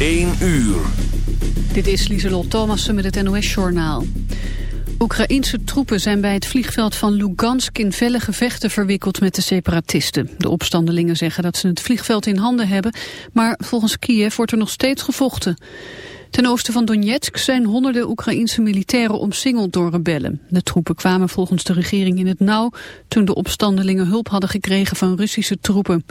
1 uur. Dit is Lieselot Thomassen met het NOS-journaal. Oekraïense troepen zijn bij het vliegveld van Lugansk in felle gevechten verwikkeld met de separatisten. De opstandelingen zeggen dat ze het vliegveld in handen hebben, maar volgens Kiev wordt er nog steeds gevochten. Ten oosten van Donetsk zijn honderden Oekraïense militairen omsingeld door rebellen. De troepen kwamen volgens de regering in het nauw toen de opstandelingen hulp hadden gekregen van Russische troepen.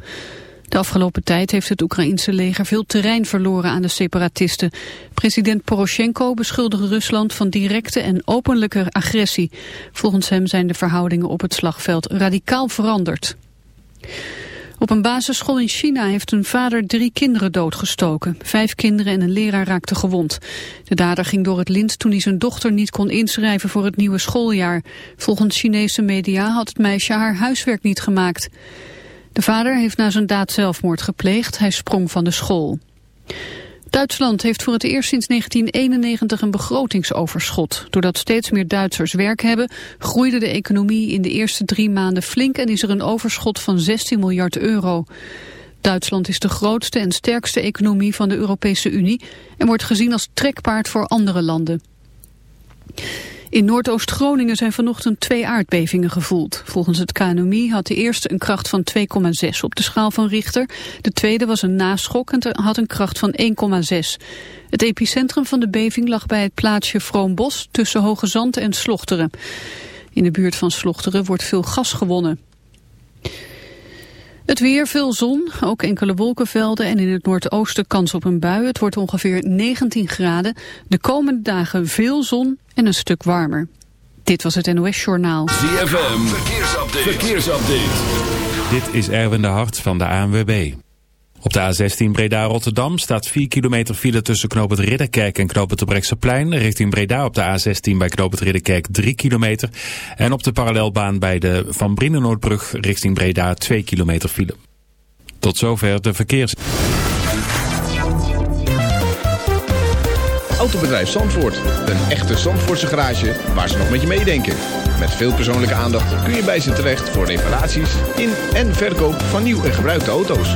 De afgelopen tijd heeft het Oekraïense leger veel terrein verloren aan de separatisten. President Poroshenko beschuldigt Rusland van directe en openlijke agressie. Volgens hem zijn de verhoudingen op het slagveld radicaal veranderd. Op een basisschool in China heeft een vader drie kinderen doodgestoken. Vijf kinderen en een leraar raakten gewond. De dader ging door het lint toen hij zijn dochter niet kon inschrijven voor het nieuwe schooljaar. Volgens Chinese media had het meisje haar huiswerk niet gemaakt. De vader heeft na zijn daad zelfmoord gepleegd. Hij sprong van de school. Duitsland heeft voor het eerst sinds 1991 een begrotingsoverschot. Doordat steeds meer Duitsers werk hebben, groeide de economie in de eerste drie maanden flink en is er een overschot van 16 miljard euro. Duitsland is de grootste en sterkste economie van de Europese Unie en wordt gezien als trekpaard voor andere landen. In Noordoost-Groningen zijn vanochtend twee aardbevingen gevoeld. Volgens het KNMI had de eerste een kracht van 2,6 op de schaal van Richter. De tweede was een naschok en had een kracht van 1,6. Het epicentrum van de beving lag bij het plaatsje Vroombos tussen Hoge Zand en Slochteren. In de buurt van Slochteren wordt veel gas gewonnen. Het weer, veel zon, ook enkele wolkenvelden en in het noordoosten kans op een bui. Het wordt ongeveer 19 graden. De komende dagen veel zon en een stuk warmer. Dit was het NOS Journaal. ZFM, verkeersupdate. verkeersupdate. Dit is Erwin de Hart van de ANWB. Op de A16 Breda-Rotterdam staat 4 kilometer file tussen Knoop het Ridderkerk en Knoop het. Richting Breda op de A16 bij Knoop het Ridderkerk 3 kilometer. En op de parallelbaan bij de Van Brienenoordbrug richting Breda 2 kilometer file. Tot zover de verkeers... Autobedrijf Zandvoort. Een echte Zandvoortse garage waar ze nog met je meedenken. Met veel persoonlijke aandacht kun je bij ze terecht voor reparaties in en verkoop van nieuw en gebruikte auto's.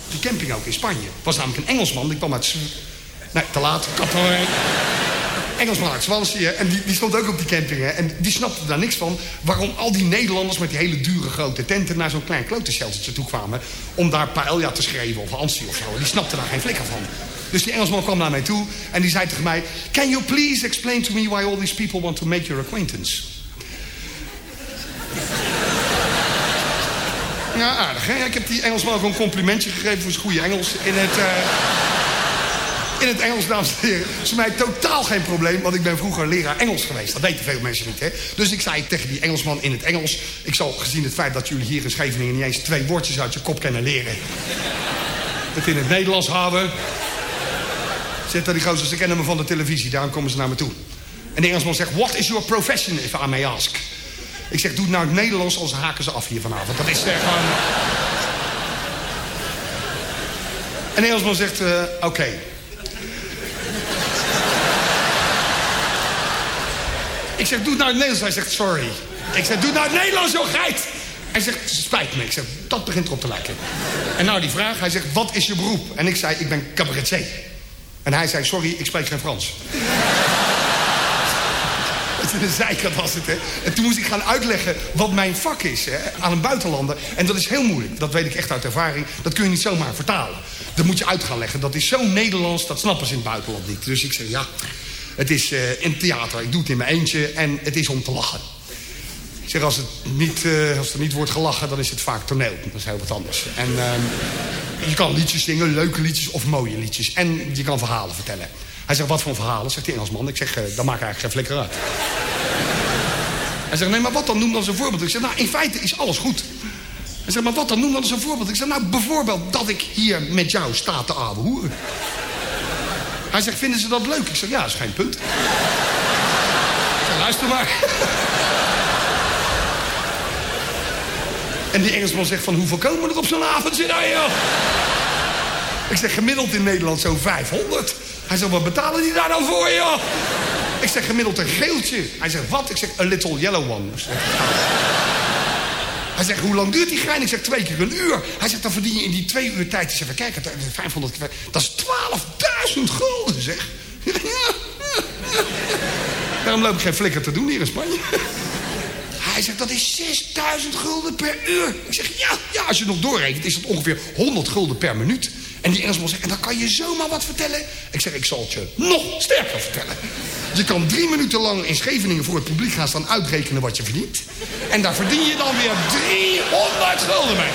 Camping ook in Spanje. Was namelijk een Engelsman, die kwam uit... Nee, te laat. Een Engelsman uit. En die, die stond ook op die camping. Hè. En die snapte daar niks van. Waarom al die Nederlanders met die hele dure grote tenten... naar zo'n klein klote toe kwamen... om daar paella te schrijven of Hansie of zo. Die snapte daar geen flikker van. Dus die Engelsman kwam naar mij toe en die zei tegen mij... Can you please explain to me why all these people want to make your acquaintance? Ja, aardig hè. Ik heb die Engelsman ook een complimentje gegeven voor zijn goede Engels in het... eh, in het Engels, dames en heren. Is voor mij totaal geen probleem, want ik ben vroeger leraar Engels geweest. Dat weten veel mensen niet, hè. Dus ik zei tegen die Engelsman in het Engels... ik zal gezien het feit dat jullie hier in Scheveningen... niet eens twee woordjes uit je kop kunnen leren... het in het Nederlands houden. Zit daar die gozer, ze kennen me van de televisie, daarom komen ze naar me toe. En de Engelsman zegt, what is your profession, if I may ask? Ik zeg, doe het nou het Nederlands, anders haken ze af hier vanavond. Dat is eh, gewoon... En Engelsman zegt, eh, oké. Ik zeg, doe het nou het Nederlands. Hij zegt, sorry. Ik zeg, doe het nou het Nederlands, joh, geit. Hij zegt, spijt me. Ik zeg, dat begint erop te lijken. En nou die vraag, hij zegt, wat is je beroep? En ik zei, ik ben cabaretier. En hij zei, sorry, ik spreek geen Frans. Een zeikert was het, hè. En toen moest ik gaan uitleggen wat mijn vak is hè, aan een buitenlander. En dat is heel moeilijk. Dat weet ik echt uit ervaring. Dat kun je niet zomaar vertalen. Dat moet je uit gaan leggen. Dat is zo Nederlands, dat snappen ze in het buitenland niet. Dus ik zeg, ja, het is eh, in theater. Ik doe het in mijn eentje en het is om te lachen. Ik zeg, als, het niet, eh, als er niet wordt gelachen, dan is het vaak toneel. Dat is heel wat anders. En ehm, je kan liedjes zingen, leuke liedjes of mooie liedjes. En je kan verhalen vertellen. Hij zegt, wat voor verhalen? Zegt die Engelsman. Ik zeg, eh, dat maakt eigenlijk geen flikker uit. Hij zegt, nee, maar wat dan? Noem dan een voorbeeld. Ik zeg, nou, in feite is alles goed. Hij zegt, maar wat dan? Noem dan een voorbeeld. Ik zeg, nou, bijvoorbeeld dat ik hier met jou sta te hoeren. Hij zegt, vinden ze dat leuk? Ik zeg, ja, dat is geen punt. Ik zeg, luister maar. En die Engelsman zegt van, hoeveel komen er op zo'n avond zitten, joh? Ik zeg, gemiddeld in Nederland zo'n 500. Hij zegt, wat betalen die daar dan voor, joh? Ik zeg, gemiddeld een geeltje. Hij zegt, wat? Ik zeg, a little yellow one. Zeg, Hij zegt, hoe lang duurt die gein? Ik zeg, twee keer een uur. Hij zegt, dan verdien je in die twee uur tijd... Ik zeg, kijk, het is 500 keer... Dat is 12.000 gulden, zeg. Daarom loop ik geen flikker te doen hier in Spanje. Hij zegt, dat is 6000 gulden per uur. Ik zeg, ja, ja, als je nog doorrekent is dat ongeveer 100 gulden per minuut. En die Engelsman zegt, en dan kan je zomaar wat vertellen. Ik zeg, ik zal het je nog sterker vertellen. Je kan drie minuten lang in Scheveningen voor het publiek gaan staan uitrekenen wat je verdient. En daar verdien je dan weer 300 gulden mee.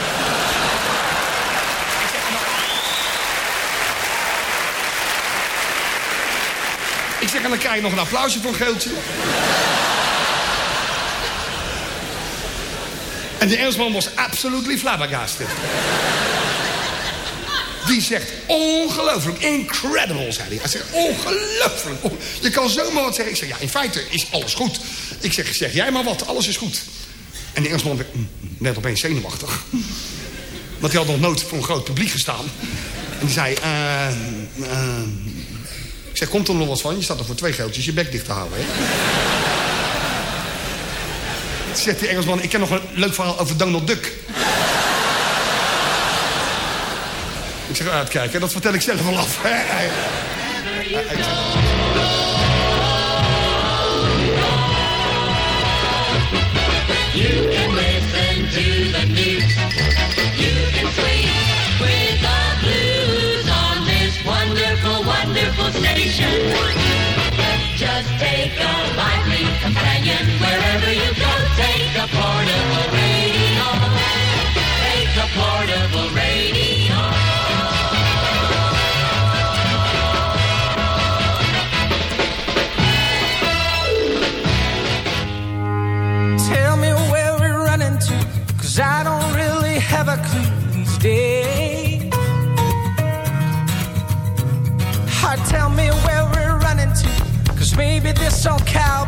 Ik zeg, en dan krijg je nog een applausje voor een geeltje. En de Engelsman was absolutely flabbergasted. Die zegt, ongelooflijk, incredible, zei hij. Hij zegt, ongelooflijk. on- Je kan zomaar wat zeggen. Ik zeg, ja, in feite is alles goed. Ik zeg, zeg jij maar wat, alles is goed. En de Engelsman werd mm, net opeens zenuwachtig. Want hij had nog nooit voor een groot publiek gestaan. En die zei, eh, ik zeg, komt er nog wat van? Je staat er voor twee geldjes je bek dicht te houden, hè? Zegt die Engelsman, ik ken nog een leuk verhaal over Donald Duck. Ik zeg, dat vertel ik zelf wel af. You can listen to the news. You can sleep with the blues on this wonderful, wonderful station. Just take a lively companion wherever you go. Take a portable radio. Take a portable radio. SoCal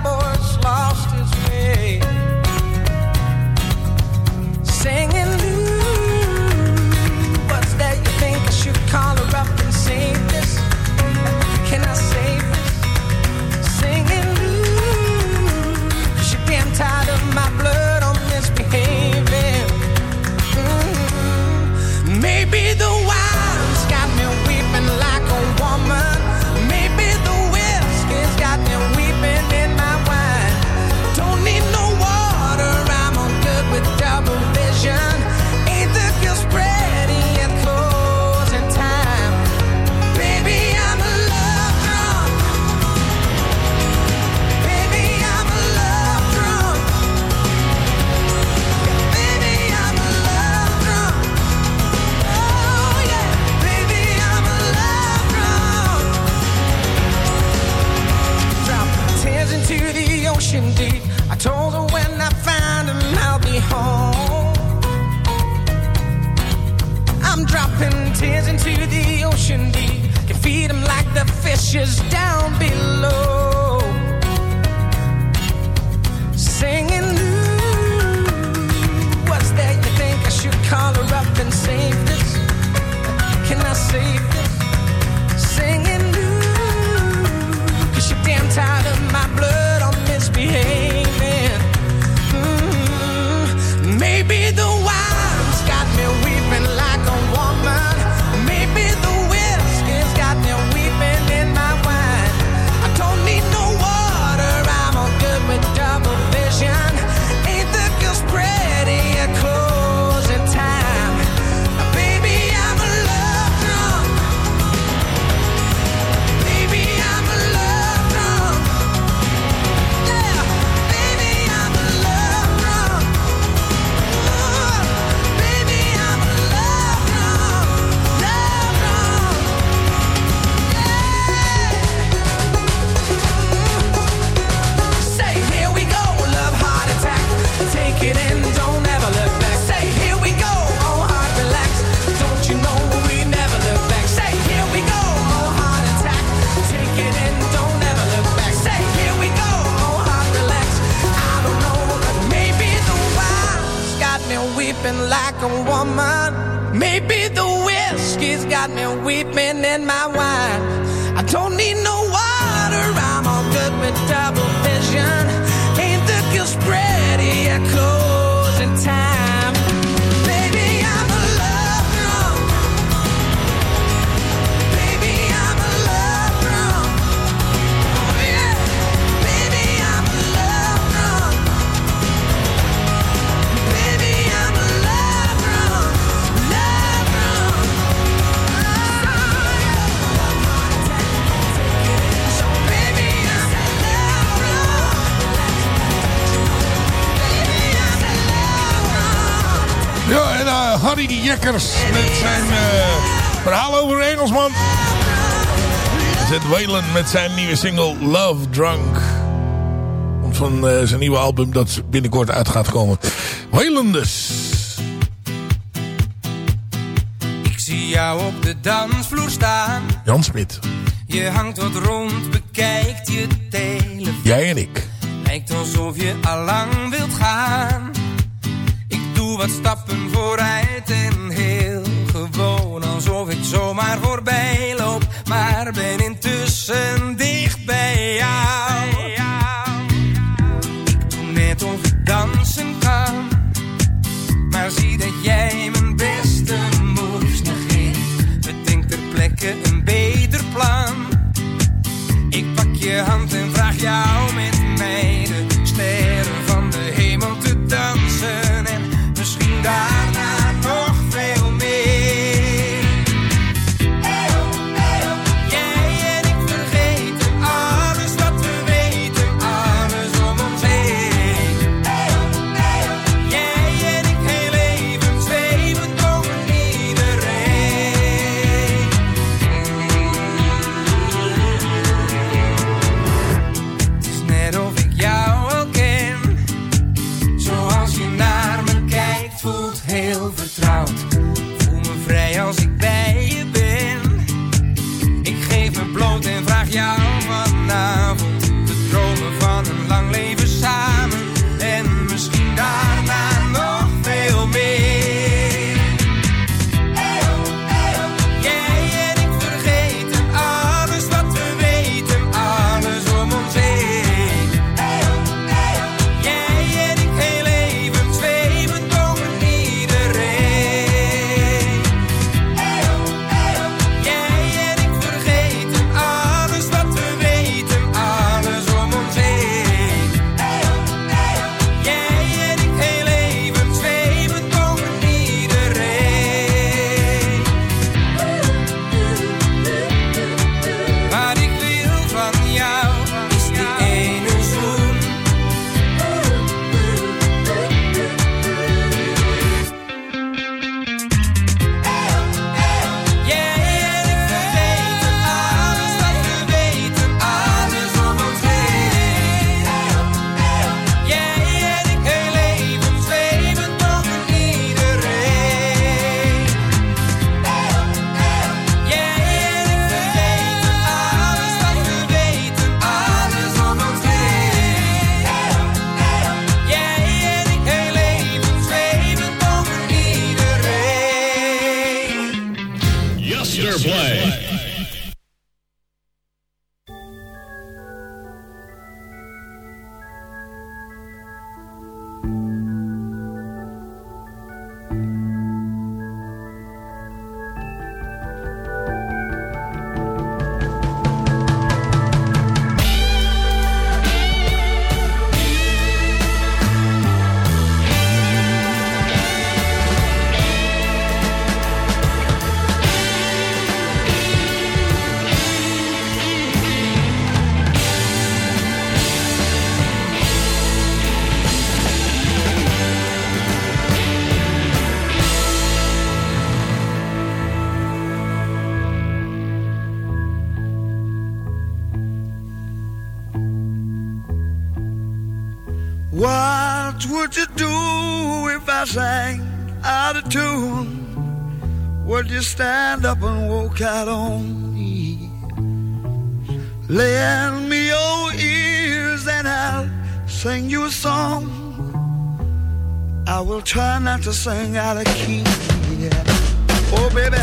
Met zijn eh, verhaal over een Engelsman. Zet Waylon met zijn nieuwe single Love Drunk. Komt van eh, zijn nieuwe album dat binnenkort uit gaat komen. Waylon dus. Ik zie jou op de dansvloer staan. Jan Smit. Je hangt wat rond, bekijkt je telefoon. Jij en ik. Lijkt alsof je allang wilt gaan. Doe wat stappen vooruit en heel gewoon. Alsof ik zomaar voorbij loop. Maar ben intussen dicht bij jou. Ik doe net of ik dansen kan. Maar zie dat jij mijn beste moves negeert. Bedenk ter plekke een beter plan. Ik pak je hand en vraag jou met and out on me? Lend me your ears and I'll sing you a song. I will try not to sing out of key. Yeah. Oh, baby,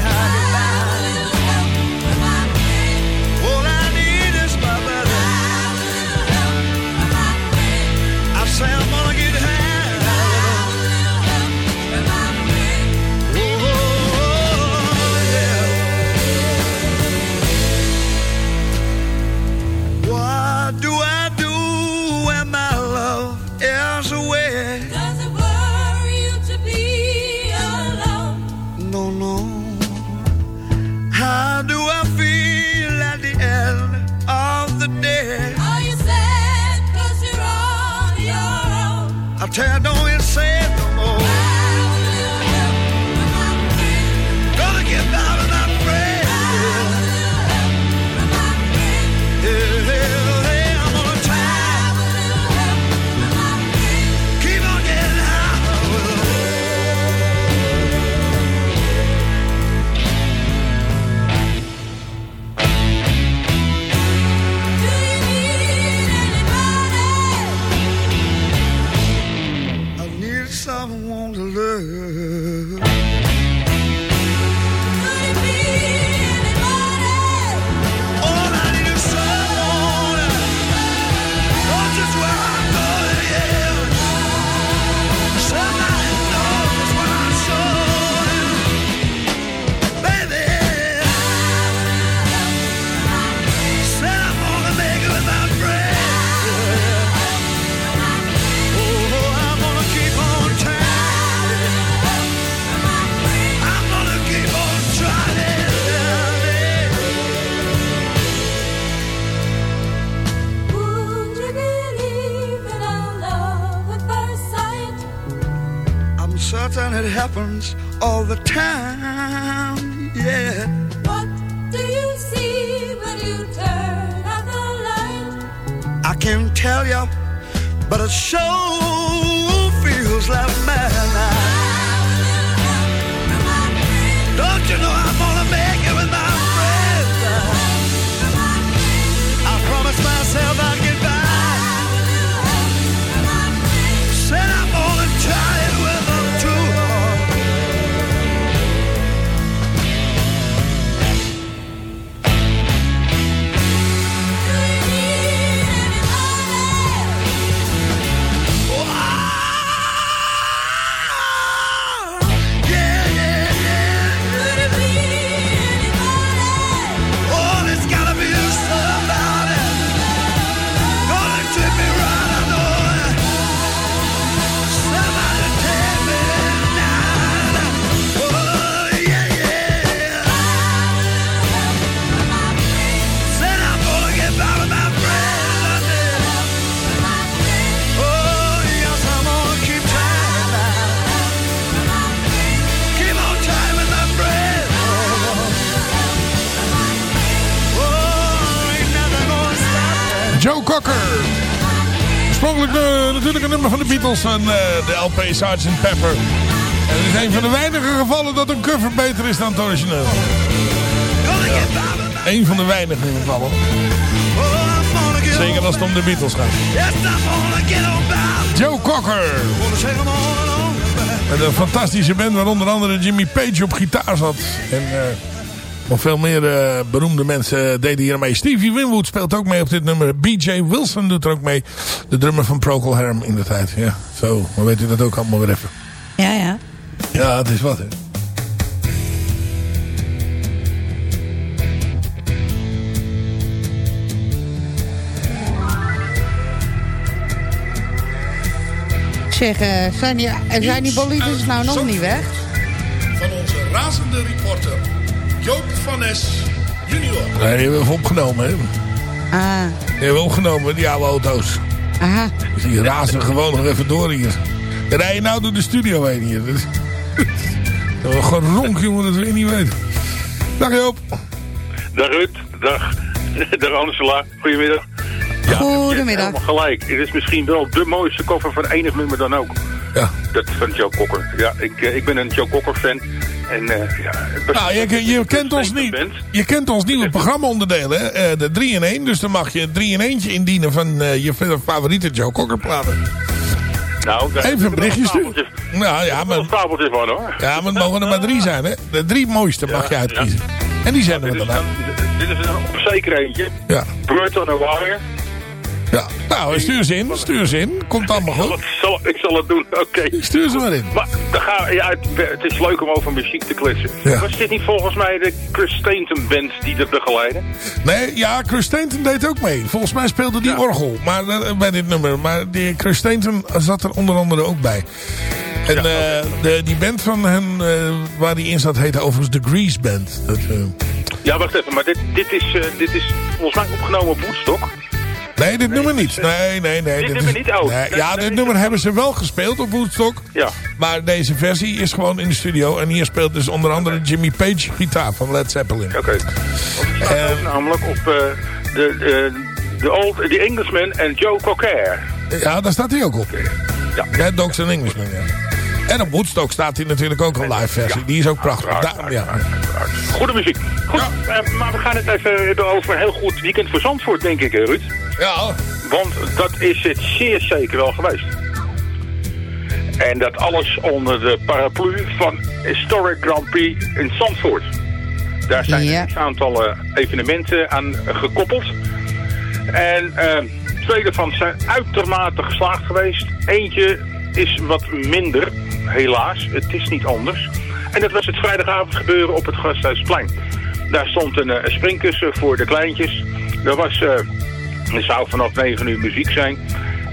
Beatles en eh, de LP Sgt. Pepper. En het is een van de weinige gevallen dat een cover beter is dan het origineel. Ja. Een van de weinige gevallen. Zeker als het om de Beatles gaat. Joe Cocker. Met een fantastische band waar onder andere Jimmy Page op gitaar zat. En eh, nog veel meer eh, beroemde mensen deden hier mee. Stevie Winwood speelt ook mee op dit nummer. B.J. Wilson doet er ook mee. De drummer van Procol Harum in de tijd. Ja, zo. Maar weet u dat ook allemaal weer even. Ja, ja. Ja, het is wat hè. Zeg, eh, zijn, die, eh, zijn die bolides nou nog niet weg? Van onze razende reporter Joop van Nes junior. Nee, die hebben we opgenomen hè. Ah, Die hebben we opgenomen, die oude auto's. aha. Dus die razen gewoon nog even door hier. Dan rij je nou door de studio heen hier. Dat is, dat is gewoon ronk jongen, dat we niet weten. Dag Joop. Dag Ruud, dag, dag Angela, goedemiddag. Goedemiddag. Helemaal gelijk. Het is misschien wel de mooiste koffer van enig nummer dan ook. Ja. Dat van Joe Cocker. Ja, ik, eh, ik ben een Joe Cocker fan. En eh, ja, Nou, je, je, kent ons niet. Je kent ons nieuwe programma-onderdelen? Eh, de 3 in 1. Dus dan mag je 3 in 1 indienen van eh, je favoriete Joe Cocker platen. Nou, Even een berichtje sturen. Nou ja, maar, Fabeltjes van hoor. ja, maar het mogen er maar drie zijn, hè? De drie mooiste mag je uitkiezen. En die zenden we dan dit is een op zeker eentje. Ja. Bird on a Wire. Ja. Nou, stuur ze in, stuur ze in. Komt allemaal Ik zal goed. het, zal, ik zal het doen, oké. Stuur ze maar in. Maar dan gaan, ja, het, het is leuk om over muziek te kletsen. Ja. Was dit niet volgens mij de Chris Stainton band die dat begeleidde? Nee, ja, Chris Stainton deed ook mee. Volgens mij speelde die orgel maar, eh, bij dit nummer. Maar die Chris Stainton zat er onder andere ook bij. En eh, de, die band van hen eh, waar die in zat heette overigens de Grease Band. Dat, Ja, wacht even, maar dit, dit, is, dit is volgens mij opgenomen op Woodstock. Nee, dit nummer niet. Nee, nee, nee. Dit dit nummer is- niet? Oh. nee, Nee, ja, nee, dit nummer hebben ze wel gespeeld op Woodstock. Ja. Maar deze versie is gewoon in de studio. En hier speelt dus onder andere Jimmy Page gitaar van Led Zeppelin. Oké. Eh, Namelijk op eh, de, de, de, old, the Englishman en Joe Cocker. Ja, daar staat hij ook op. Ja. Ja, Dogs and Englishman, ja. En op Woodstock staat hij natuurlijk ook een live versie. Die is ook prachtig. Ja. Goede muziek. Goed, eh, maar we gaan het even over een heel goed weekend voor Zandvoort, denk ik, Ruud. Ja. Want dat is het zeer zeker wel geweest. En dat alles onder de paraplu van Historic Grand Prix in Zandvoort. Daar zijn Ja. een aantal eh, evenementen aan gekoppeld. En eh, twee daarvan zijn uitermate geslaagd geweest. Eentje is wat minder, helaas. Het is niet anders. En dat was het vrijdagavond gebeuren op het Gasthuisplein. Daar stond een, eh, springkussen voor de kleintjes. Er was... eh, er zou vanaf 9 uur muziek zijn.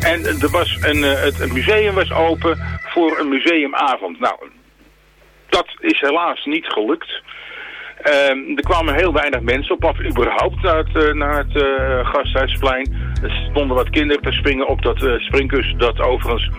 En er was een, eh, het, museum was open voor een museumavond. Nou, dat is helaas niet gelukt. Ehm, er kwamen heel weinig mensen op af, überhaupt naar het, naar het Gasthuisplein. Er stonden wat kinderen te springen op dat eh springkussen dat overigens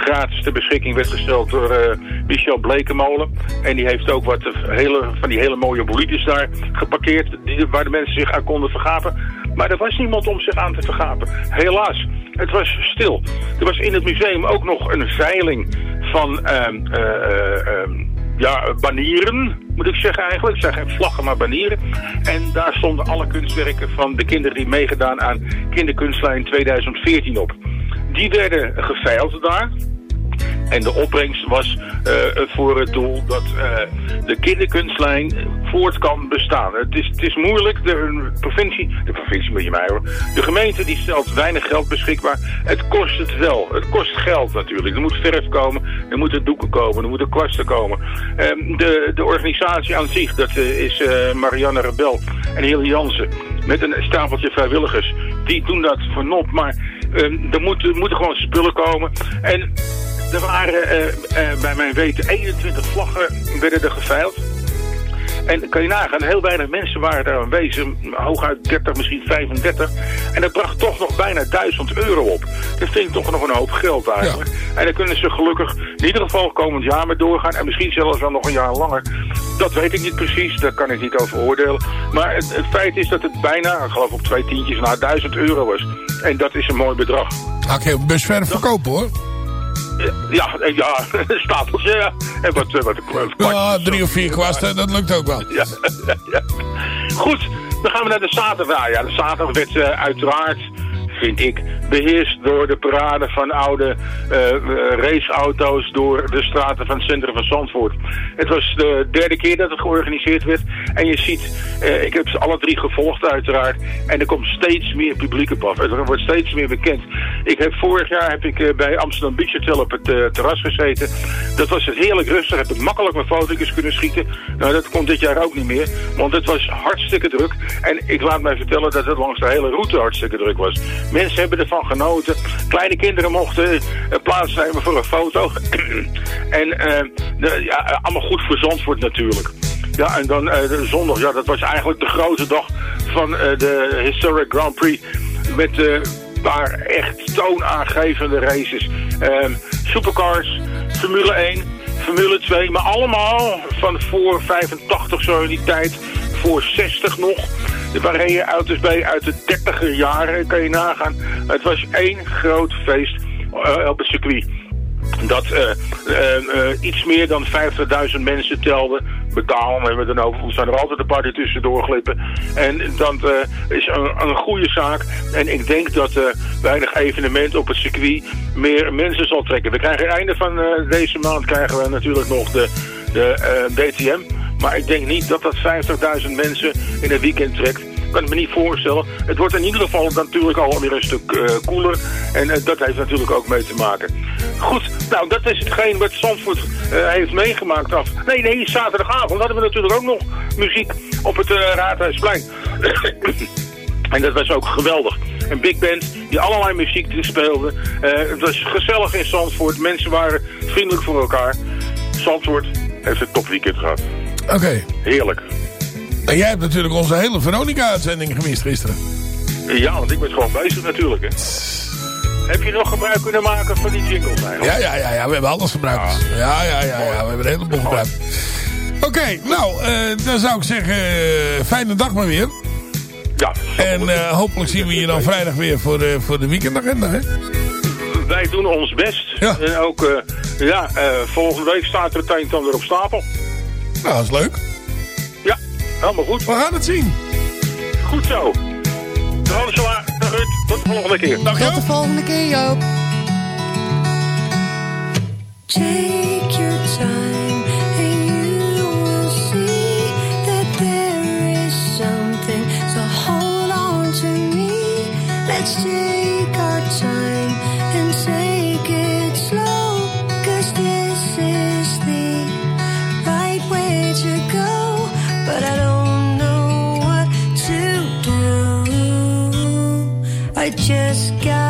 gratis ter beschikking werd gesteld door eh, Michel Blekemolen. En die heeft ook wat eh, hele, van die hele mooie bolides daar geparkeerd, die, waar de mensen zich aan konden vergapen. Maar er was niemand om zich aan te vergapen. Helaas, het was stil. Er was in het museum ook nog een veiling van ehm, eh, eh, ehm, ja, banieren, moet ik zeggen eigenlijk. Het zijn geen vlaggen, maar banieren. En daar stonden alle kunstwerken van de kinderen die meegedaan aan Kinderkunstlijn 2014 op. Die werden geveild daar. En de opbrengst was eh, voor het doel dat eh, de kinderkunstlijn voort kan bestaan. Het is, het is moeilijk. De provincie, de provincie moet je mij hoor. De gemeente die stelt weinig geld beschikbaar. Het kost het wel. Het kost geld natuurlijk. Er moet verf komen, er moeten doeken komen, er moeten kwasten komen. Ehm, de, de organisatie aan zich, dat eh, is Marianne Rebel en Hilde Jansen. Met een stapeltje vrijwilligers. Die doen dat voor nop. Maar ehm, er, moeten, er moeten gewoon spullen komen. En er waren eh, eh, bij mijn weten 21 vlaggen werden er geveild. En kan je nagaan, heel weinig mensen waren daar aanwezig, hooguit 30, misschien 35. En dat bracht toch nog bijna 1000 euro op. Dat vind ik toch nog een hoop geld eigenlijk. En dan kunnen ze gelukkig in ieder geval komend jaar mee doorgaan. En misschien zelfs wel nog een jaar langer. Dat weet ik niet precies, daar kan ik niet over oordelen. Maar het, het feit is dat het bijna, ik geloof op twee tientjes, naar 1000 euro was. En dat is een mooi bedrag. Ga ik even busverf verkopen hoor. Ja, eh, ja, een stapeltje, ja. En wat, eh, wat, wat, Ja, drie of vier kwasten, dat lukt ook wel. ja, ja. Goed, dan gaan we naar de zaterdag. Ja, de zaterdag werd eh, uiteraard, vind ik, beheerst door de parade van oude eh, raceauto's door de straten van het centrum van Zandvoort. Het was de derde keer dat het georganiseerd werd. En je ziet, eh, ik heb ze alle drie gevolgd uiteraard. En er komt steeds meer publiek op af. Er wordt steeds meer bekend. Ik heb vorig jaar heb ik eh, bij Amsterdam Beach Hotel op het terras gezeten. Dat was het heerlijk rustig. Heb makkelijk mijn foto's kunnen schieten. Nou, dat komt dit jaar ook niet meer. Want het was hartstikke druk. En ik laat mij vertellen dat het langs de hele route hartstikke druk was. Mensen hebben ervan genoten. Kleine kinderen mochten eh, plaatsnemen voor een foto. en eh, de, ja, allemaal goed Zandvoort natuurlijk. Ja, en dan eh, de zondag, ja, dat was eigenlijk de grote dag van eh, de Historic Grand Prix. Met eh, een paar echt toonaangevende races. Ehm, supercars, Formule 1, Formule 2, maar allemaal van voor 85 zo in die tijd, voor 60 nog. Er waren auto's bij uit de 30er jaren, kan je nagaan. Het was één groot feest eh, op het circuit dat eh, eh, iets meer dan 50.000 mensen telde betalen. En met een hoofdvoet zijn er altijd een paar die tussendoor glippen. En dat is een, een goede zaak. En ik denk dat weinig evenement op het circuit meer mensen zal trekken. We krijgen einde van deze maand krijgen we natuurlijk nog de, de DTM. Maar ik denk niet dat dat 50.000 mensen in een weekend trekt. kan ik me niet voorstellen. Het wordt in ieder geval natuurlijk al weer een stuk eh, koeler. En eh, dat heeft natuurlijk ook mee te maken. Goed, nou dat is hetgeen wat Zandvoort eh, heeft meegemaakt af. Nee, nee, zaterdagavond hadden we natuurlijk ook nog muziek op het Raadhuisplein. en dat was ook geweldig. Een big band die allerlei muziek speelde. Het was gezellig in Zandvoort. Mensen waren vriendelijk voor elkaar. Zandvoort heeft een topweekend gehad. Oké. Heerlijk. En jij hebt natuurlijk onze hele Veronica-uitzending gemist gisteren. Ja, want ik ben gewoon bezig natuurlijk. Hè. Heb je nog gebruik kunnen maken van die jingles eigenlijk? Ja, ja, ja, ja, we hebben alles gebruikt. Ja, ja, ja, ja, we hebben een heleboel gebruikt. Oké, nou, eh, dan zou ik zeggen, eh, fijne dag maar weer. Ja. En eh, hopelijk zien we je dan vrijdag weer voor, de voor de weekendagenda, hè? Wij doen ons best. En ook, ja, volgende week staat er het een en ander op stapel. Nou, dat is leuk. Ja, helemaal goed. We gaan het zien. Goed zo. Dag Angela, dag Ruud. Tot de volgende keer. Dag Tot de volgende keer, Joop. Take your time and you will see that there is something. So hold on to me. Let's I just gotta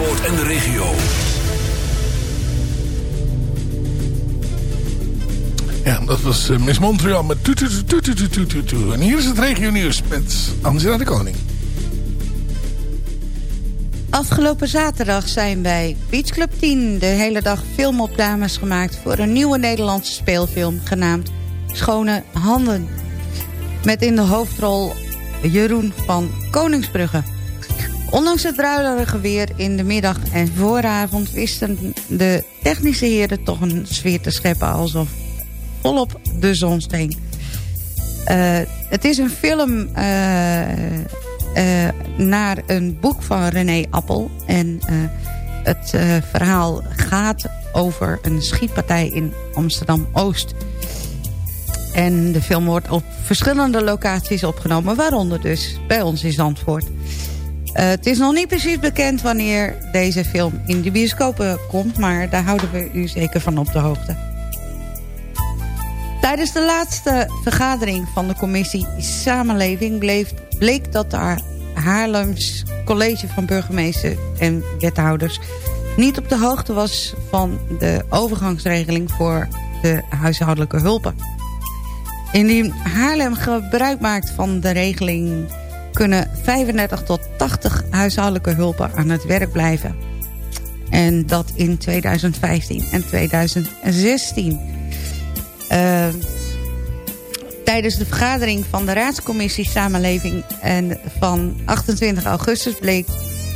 En de regio. Ja, dat was eh, Miss Montreal met tu tu tu tu tu tu tu. En hier is het regio nieuws met Angela de Koning. Afgelopen zaterdag zijn bij Beach Club 10 de hele dag filmopnames gemaakt... voor een nieuwe Nederlandse speelfilm genaamd Schone Handen. Met in de hoofdrol Jeroen van Koningsbrugge. Ondanks het druilerige weer in de middag en vooravond... wisten de technische heren toch een sfeer te scheppen... alsof volop de zon steen. Eh, het is een film eh, eh, naar een boek van René Appel. En het verhaal gaat over een schietpartij in Amsterdam-Oost. En de film wordt op verschillende locaties opgenomen, waaronder dus bij ons in Zandvoort. Eh, het is nog niet precies bekend wanneer deze film in de bioscopen komt... maar daar houden we u zeker van op de hoogte. Tijdens de laatste vergadering van de commissie Samenleving... bleef, bleek dat de Haarlems College van Burgemeester en Wethouders... niet op de hoogte was van de overgangsregeling voor de huishoudelijke hulpen. Indien Haarlem gebruik maakt van de regeling... kunnen 35 tot 80 huishoudelijke hulpen aan het werk blijven. En dat in 2015 en 2016. Uh, tijdens de vergadering van de raadscommissie Samenleving... en van 28 augustus bleek,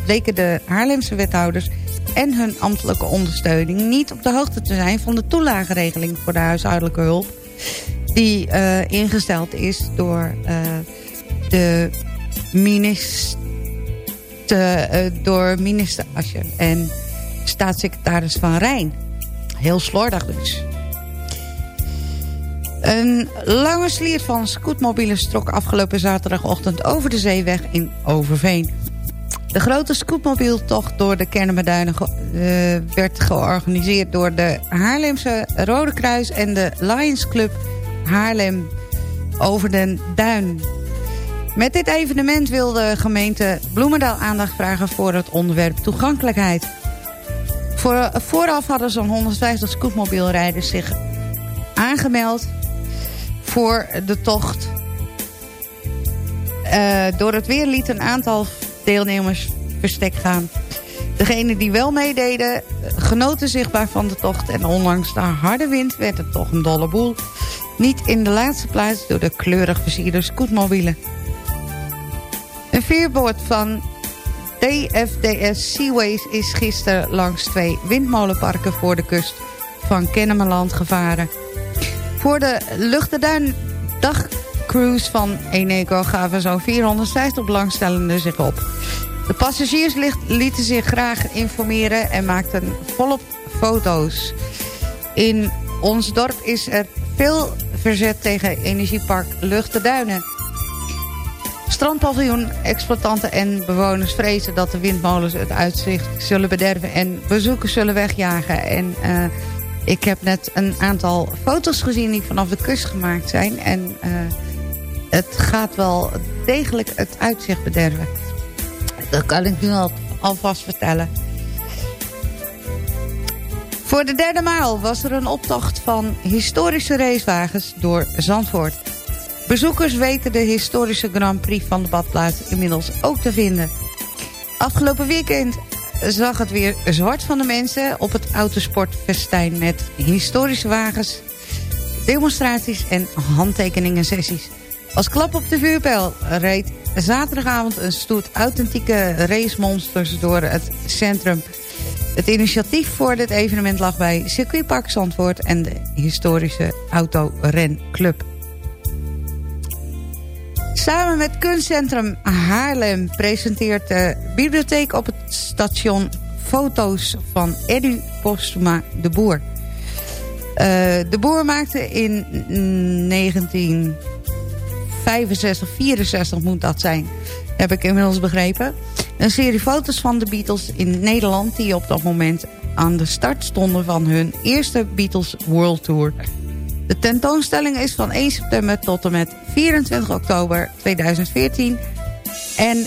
bleken de Haarlemse wethouders... en hun ambtelijke ondersteuning niet op de hoogte te zijn... van de toelageregeling voor de huishoudelijke hulp... die uh, ingesteld is door uh, de minister, uh, door minister Ascher en staatssecretaris Van Rijn. Heel slordig dus. Een lange sliert van scootmobielen strok afgelopen zaterdagochtend over de zeeweg in Overveen. De grote scootmobieltocht door de Kennemerduinen uh, werd georganiseerd door de Haarlemse Rode Kruis en de Lions Club Haarlem over den Duin. Met dit evenement wil de gemeente Bloemendaal aandacht vragen voor het onderwerp toegankelijkheid. Voor, vooraf hadden zo'n 150 scootmobielrijders zich aangemeld voor de tocht. Uh, door het weer liet een aantal deelnemers verstek gaan. Degenen die wel meededen genoten zichtbaar van de tocht... en ondanks de harde wind werd het toch een dolle boel. Niet in de laatste plaats door de kleurig versierde scootmobielen. Een veerboord van DFDS Seaways is gisteren langs twee windmolenparken... voor de kust van Kennemerland gevaren... Voor de Luchterduin dagcruise van Eneco gaven zo'n 450 belangstellenden zich op. De passagiers lieten zich graag informeren en maakten volop foto's. In ons dorp is er veel verzet tegen energiepark Luchterduinen. Strandpaviljoen, exploitanten en bewoners vrezen dat de windmolens het uitzicht zullen bederven en bezoekers zullen wegjagen. En uh, ik heb net een aantal foto's gezien die vanaf de kust gemaakt zijn. En uh, het gaat wel degelijk het uitzicht bederven. Dat kan ik nu al, alvast vertellen. Voor de derde maal was er een optocht van historische racewagens door Zandvoort. Bezoekers weten de historische Grand Prix van de badplaats inmiddels ook te vinden. Afgelopen weekend zag het weer zwart van de mensen op het autosportfestijn... met historische wagens, demonstraties en handtekeningen sessies. Als klap op de vuurpijl reed zaterdagavond een stoet authentieke racemonsters door het centrum. Het initiatief voor dit evenement lag bij Circuitpark Zandvoort en de historische autorenclub. Samen met kunstcentrum Haarlem presenteert de bibliotheek op het station foto's van Edu Postuma de Boer. Uh, de Boer maakte in 1965, 64 moet dat zijn, heb ik inmiddels begrepen. Een serie foto's van de Beatles in Nederland die op dat moment aan de start stonden van hun eerste Beatles World Tour. De tentoonstelling is van 1 september tot en met 24 oktober 2014. En uh,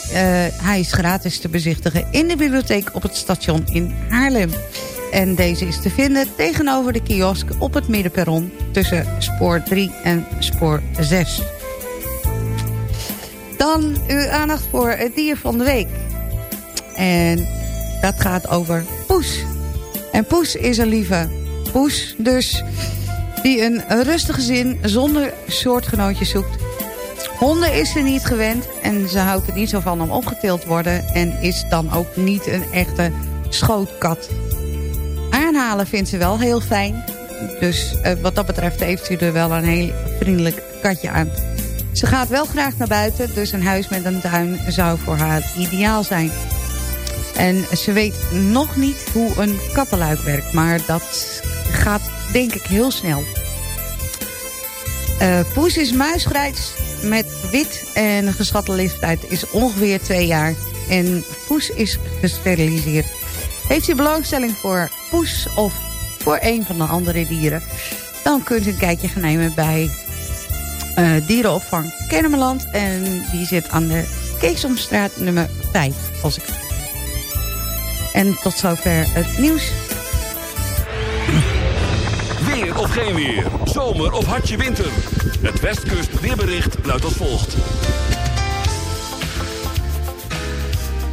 hij is gratis te bezichtigen in de bibliotheek op het station in Haarlem. En deze is te vinden tegenover de kiosk op het middenperron... tussen spoor 3 en spoor 6. Dan uw aandacht voor het dier van de week. En dat gaat over Poes. En Poes is een lieve poes, dus die een rustige zin zonder soortgenootjes zoekt. Honden is ze niet gewend en ze houdt er niet zo van om opgetild worden... en is dan ook niet een echte schootkat. Aanhalen vindt ze wel heel fijn. Dus uh, wat dat betreft heeft u er wel een heel vriendelijk katje aan. Ze gaat wel graag naar buiten, dus een huis met een tuin zou voor haar ideaal zijn. En ze weet nog niet hoe een kattenluik werkt, maar dat gaat denk ik heel snel. Eh, Poes is muisgrijs met wit en geschatte leeftijd is ongeveer twee jaar. En Poes is gesteriliseerd. Heeft u belangstelling voor Poes of voor een van de andere dieren... dan kunt u een kijkje gaan nemen bij eh, dierenopvang Kennemerland. En die zit aan de Keesomstraat nummer 5, als ik... En tot zover het nieuws. Geen weer. Zomer of hartje winter. Het Westkust weerbericht luidt als volgt.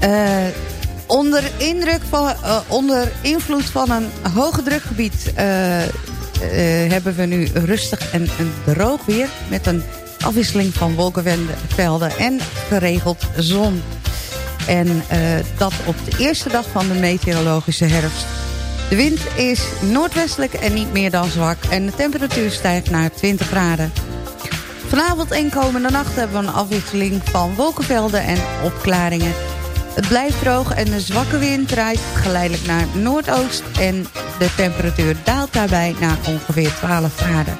Eh, onder, indruk van, eh, onder invloed van een hoge drukgebied eh, hebben we nu rustig en, droog weer. Met een afwisseling van wolkenvelden en geregeld zon. En dat op de eerste dag van de meteorologische herfst. De wind is noordwestelijk en niet meer dan zwak. En de temperatuur stijgt naar 20 graden. Vanavond en komende nacht hebben we een afwisseling van wolkenvelden en opklaringen. Het blijft droog en de zwakke wind draait geleidelijk naar noordoost... en de temperatuur daalt daarbij naar ongeveer 12 graden.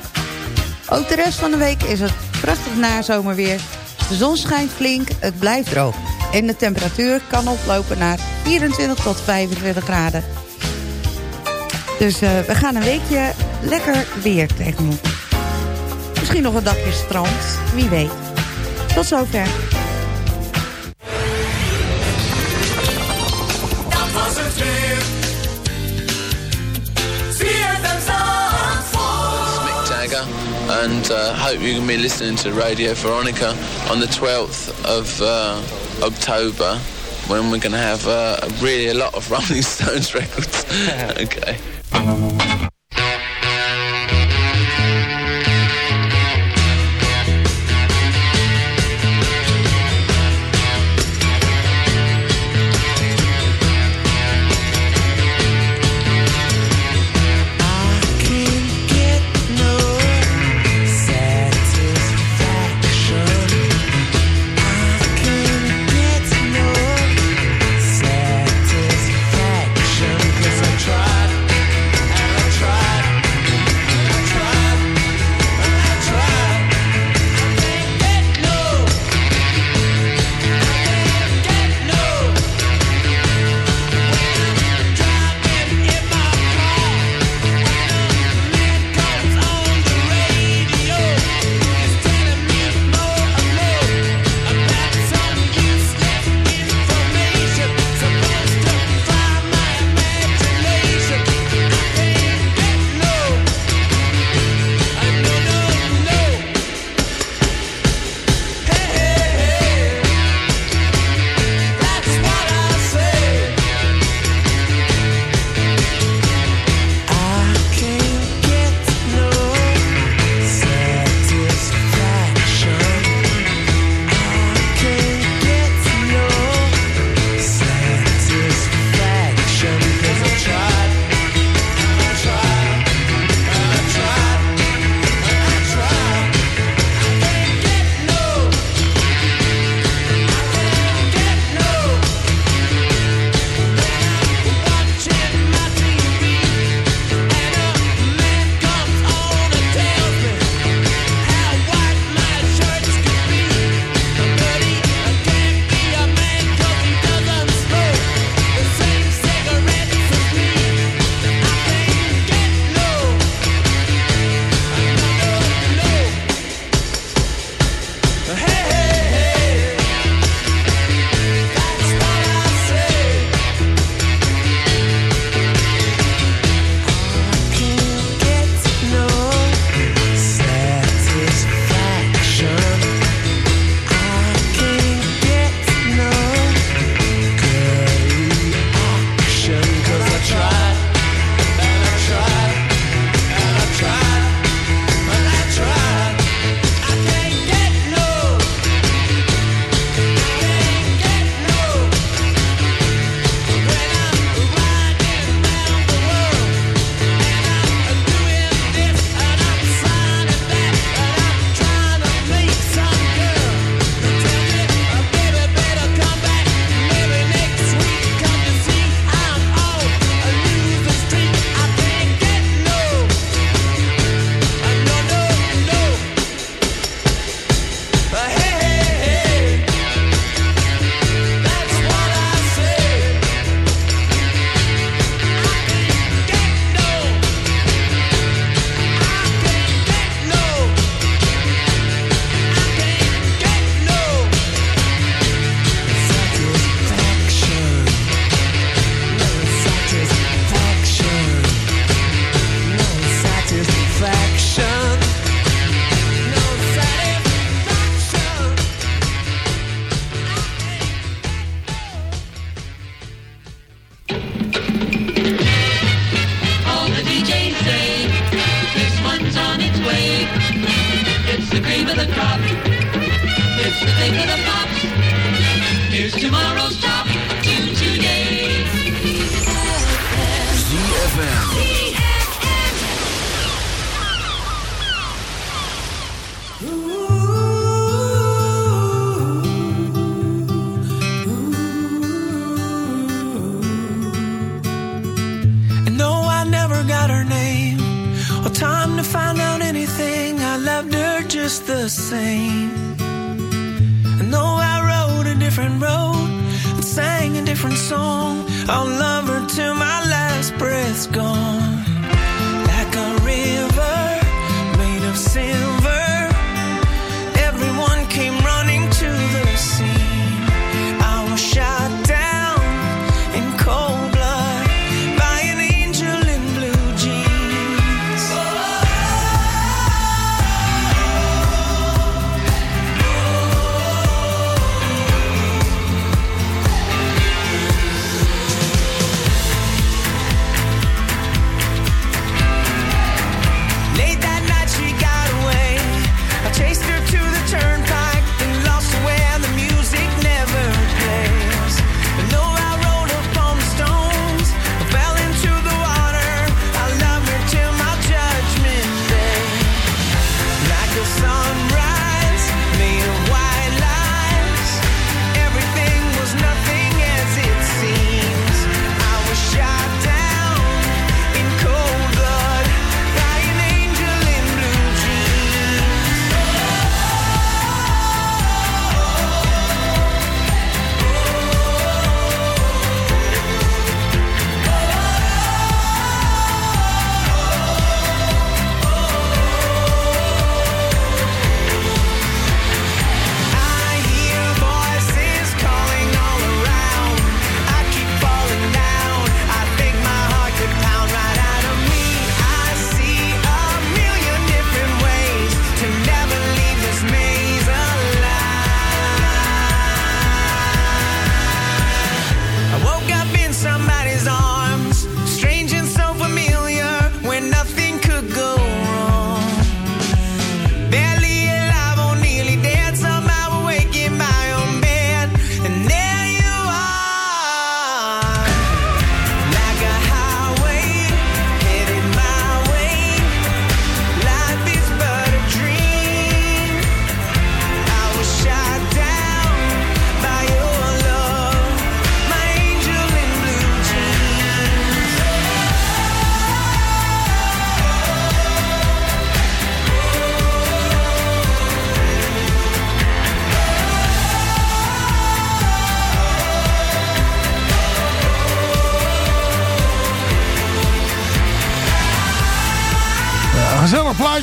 Ook de rest van de week is het prachtig nazomerweer. De zon schijnt flink, het blijft droog. En de temperatuur kan oplopen naar 24 tot 25 graden. Dus eh, we gaan een weekje lekker weer tegemoet. Misschien nog een dagje strand, wie weet. Tot zover. Dat was het weer. Mick Jagger, and uh, hope you can be listening to Radio Veronica on the 12th of uh, October when we're going to have uh, really a lot of Rolling Stones records. okay. Música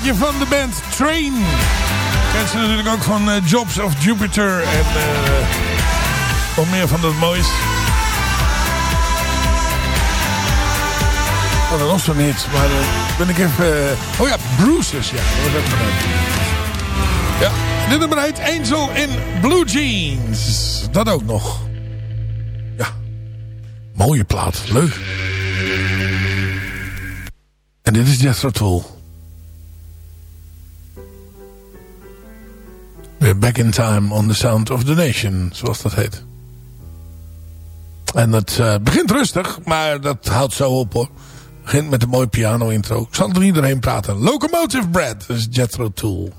van de band Train. Kent ze natuurlijk ook van eh, Jobs of Jupiter en eh, uh, wat meer van dat moois. Oh, dat was zo niet, maar uh, ben ik even... oh ja, Bruises, ja. Dat was even Ja, dit nummer heet Angel in Blue Jeans. Dat ook nog. Ja, mooie plaat. Leuk. En dit is Jethro Tull. Back in Time on the Sound of the Nation, zoals dat heet. En dat eh, begint rustig, maar dat houdt zo op hoor. Begint met een mooi piano intro. Ik zal er iedereen praten. Locomotive Bread, dat is Jethro Tool.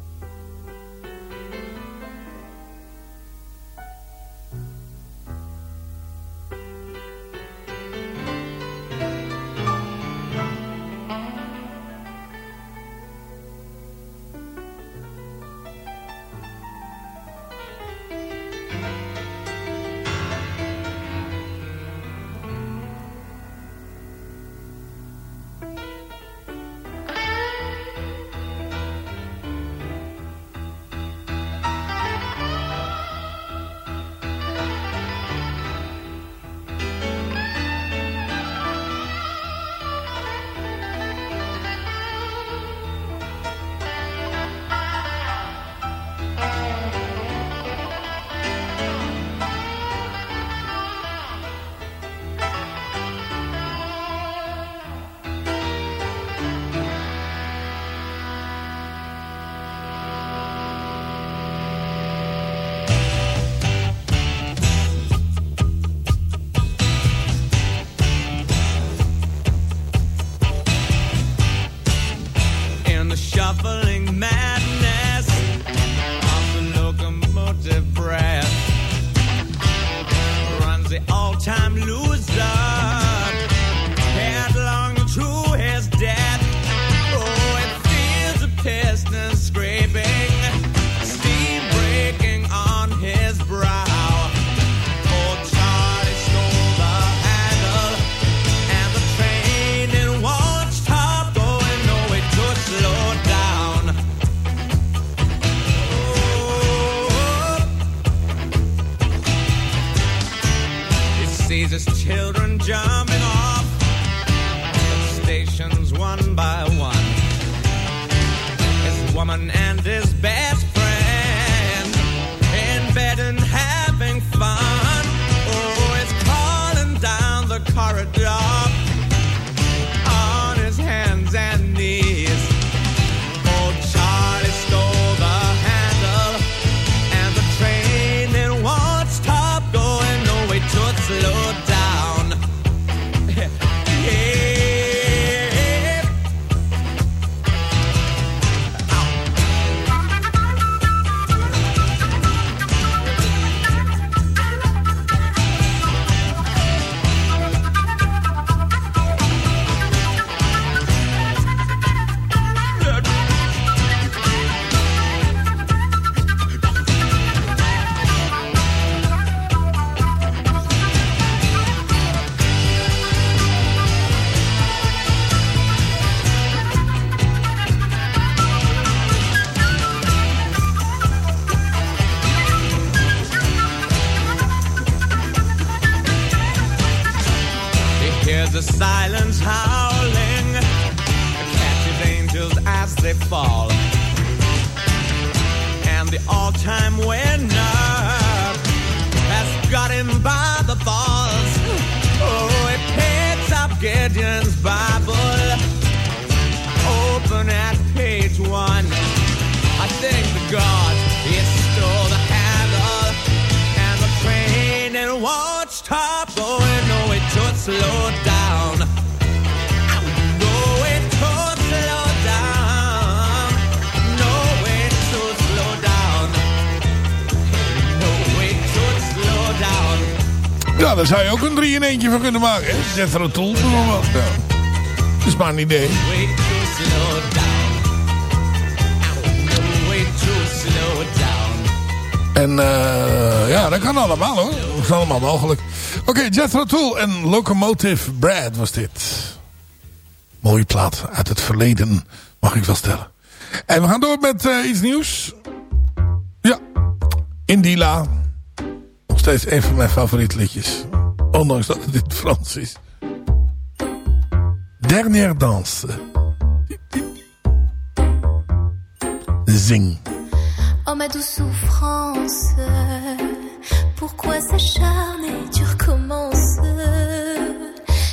shuffling. Helen's. Daar zou je ook een 3 in eentje van kunnen maken. hè? Jethro Tull bijvoorbeeld. Ja. Dat is maar een idee. En eh, ja, dat kan allemaal hoor. Dat is allemaal mogelijk. Oké, Jethro Tull en Locomotive Brad was dit. Mooie plaat uit het verleden, mag ik wel stellen. En we gaan door met eh, iets nieuws. Ja, Indila. Steeds een van mijn favoriete liedjes. Ondanks dat het in Frans is. Dernière danse. Zing. Oh ma douce souffrance, pourquoi s'acharner, tu recommences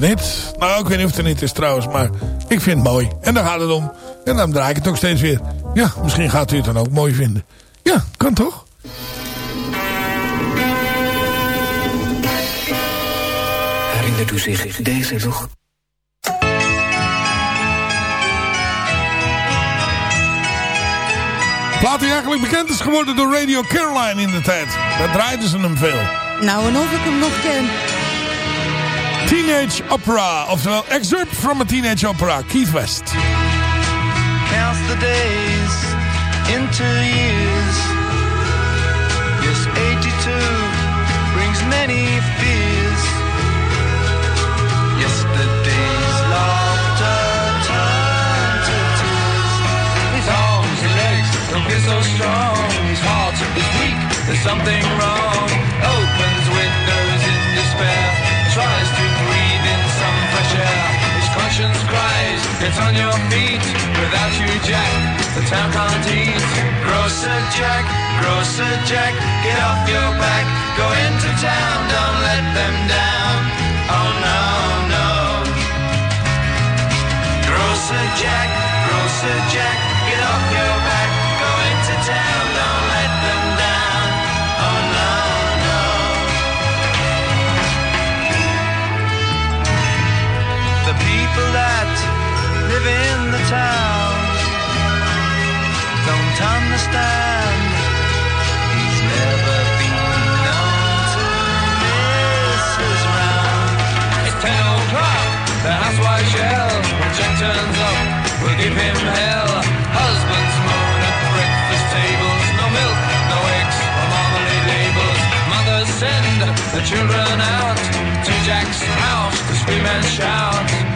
Is niet. Nou, ik weet niet of het er niet is trouwens, maar ik vind het mooi. En daar gaat het om. En dan draai ik het ook steeds weer. Ja, misschien gaat u het dan ook mooi vinden. Ja, kan toch? Herinnert u zich deze nog? Plaat die eigenlijk bekend is geworden door Radio Caroline in de tijd. Daar draaiden ze hem veel. Nou, en of ik hem nog ken. Teenage Opera, oftewel Excerpt from a Teenage Opera, Keith West. counts the days into years. Yes, 82 brings many fears. Yesterday's laughter turned to tears. His arms legs don't feel so strong. His heart is weak, there's something wrong. Opens on your feet. Without you, Jack, the town can't eat. Grocer Jack, grocer Jack, get off your back. Go into town, don't let them down. Oh no, no. Grocer Jack, grocer Jack, get off your back. Go into town, don't let them down. Oh no, no. The people that in the town don't understand. He's never been known to miss his round. It's ten o'clock, the housewife shell. When Jack turns up, we'll give him hell. Husbands moan at breakfast tables. No milk, no eggs, or marmalade labels. Mothers send the children out to Jack's house to scream and shout.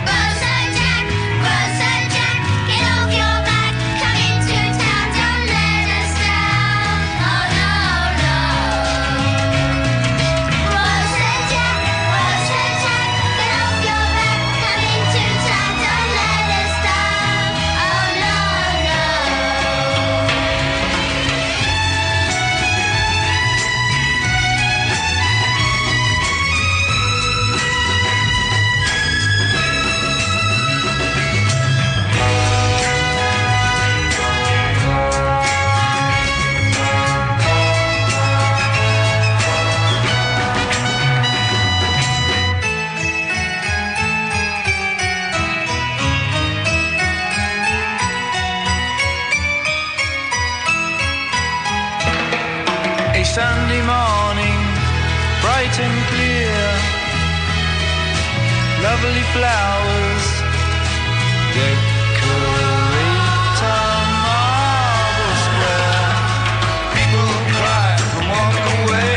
Sunday morning, bright and clear. Lovely flowers decorate a marble square. People cry and walk away,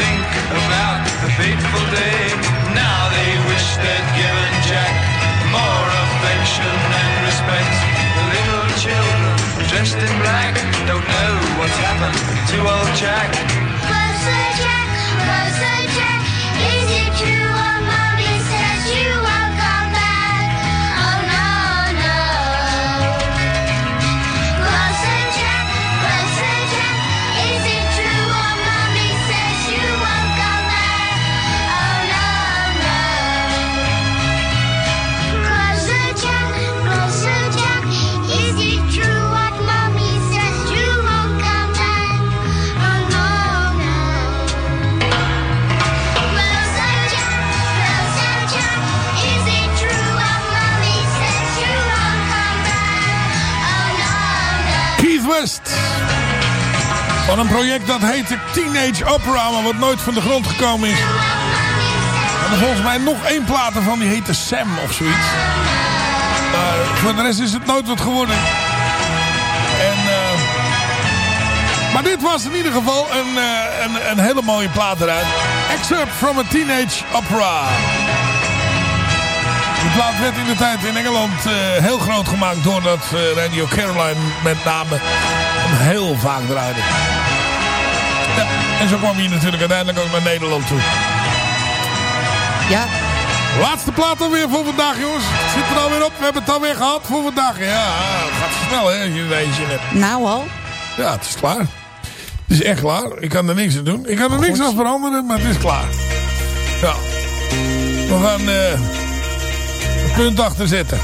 think about the fateful day. Now they wish they'd given Jack more affection and respect. The little children dressed in black tapping to old Jack. Van een project dat heette Teenage Opera, maar wat nooit van de grond gekomen is. En volgens mij nog één plaat ervan, die heette Sam of zoiets. Maar voor de rest is het nooit wat geworden. En, eh, maar dit was in ieder geval een, eh, een, een hele mooie plaat eruit. Excerpt from a Teenage Opera. Die plaat werd in de tijd in Engeland eh, heel groot gemaakt doordat Radio Caroline met name hem heel vaak draaide. En zo kwam hij natuurlijk uiteindelijk ook naar Nederland toe. Ja. Laatste plaat alweer voor vandaag jongens. Het zit er alweer op. We hebben het alweer gehad voor vandaag. Ja, het gaat snel hè, als je eentje hebt. Nou al. Ja, het is klaar. Het is echt klaar. Ik kan er niks aan doen. Ik kan er niks aan veranderen, maar het is klaar. Ja. We gaan eh het punt achter zetten.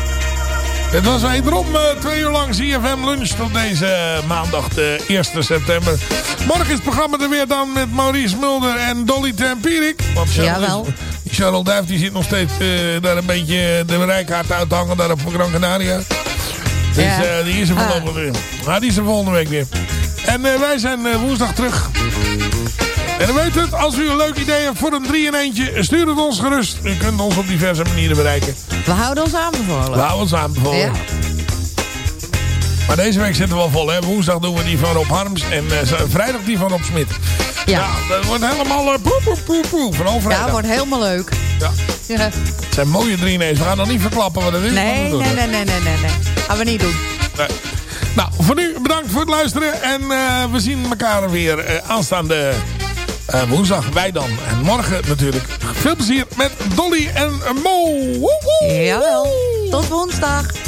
Het was wederom eh twee uur lang CFM lunch tot deze maandag de 1 september. Morgen is het programma er weer dan met Maurice Mulder en Dolly Tempierik. Want Jawel. die Charles Duif die zit nog steeds eh, daar een beetje de rijkaart uit te hangen daar op Gran Canaria. Dus Ja. eh, die is er voorlopig weer. Maar die is er volgende week weer. En eh, wij zijn eh, woensdag terug. En dan weet het, als u een leuk idee hebt voor een 3 in eentje, stuur het ons gerust. U kunt ons op diverse manieren bereiken. We houden ons aanbevolen. We houden ons aanbevolen. Ja. Maar deze week zitten we al vol. Hè? Woensdag doen we die van Rob Harms. En eh, vrijdag die van Rob Smit. Ja. dat wordt helemaal uh, poe, poe, poe, poe. Vooral vrijdag. Ja, wordt helemaal leuk. Ja. Ja. Het zijn mooie 3 in één. We gaan nog niet verklappen wat het is. Nee, doen nee, nee, nee, nee, nee, nee. Gaan we niet doen. Nee. Nou, voor nu bedankt voor het luisteren. En eh, we zien elkaar weer eh, aanstaande eh, woensdag. Wij dan. En morgen natuurlijk. Veel plezier met Dolly en Mo. Jawel. Tot woensdag.